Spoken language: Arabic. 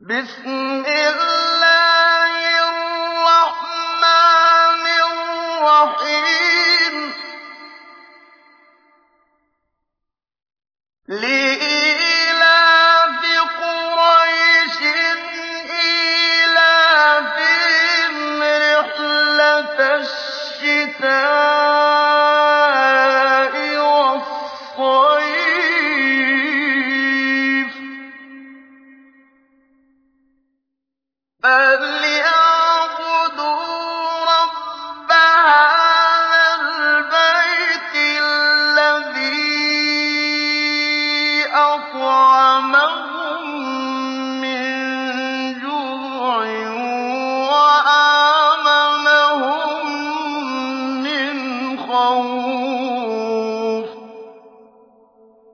بِسْمِ اللَّهِ الرَّحْمَٰنِ الرَّحِيمِ. لِإِيلَافِ قُرَيْشٍ إِيلَافِهِمْ رِحْلَةَ الشِّتَاءِ. فَلْيَعْبُدُوا رَبَّ هَٰذَا الْبَيْتِ الَّذِي أَطْعَمَهُم مِّن جُوعٍ وَآمَنَهُم مِّنْ خَوْفٍ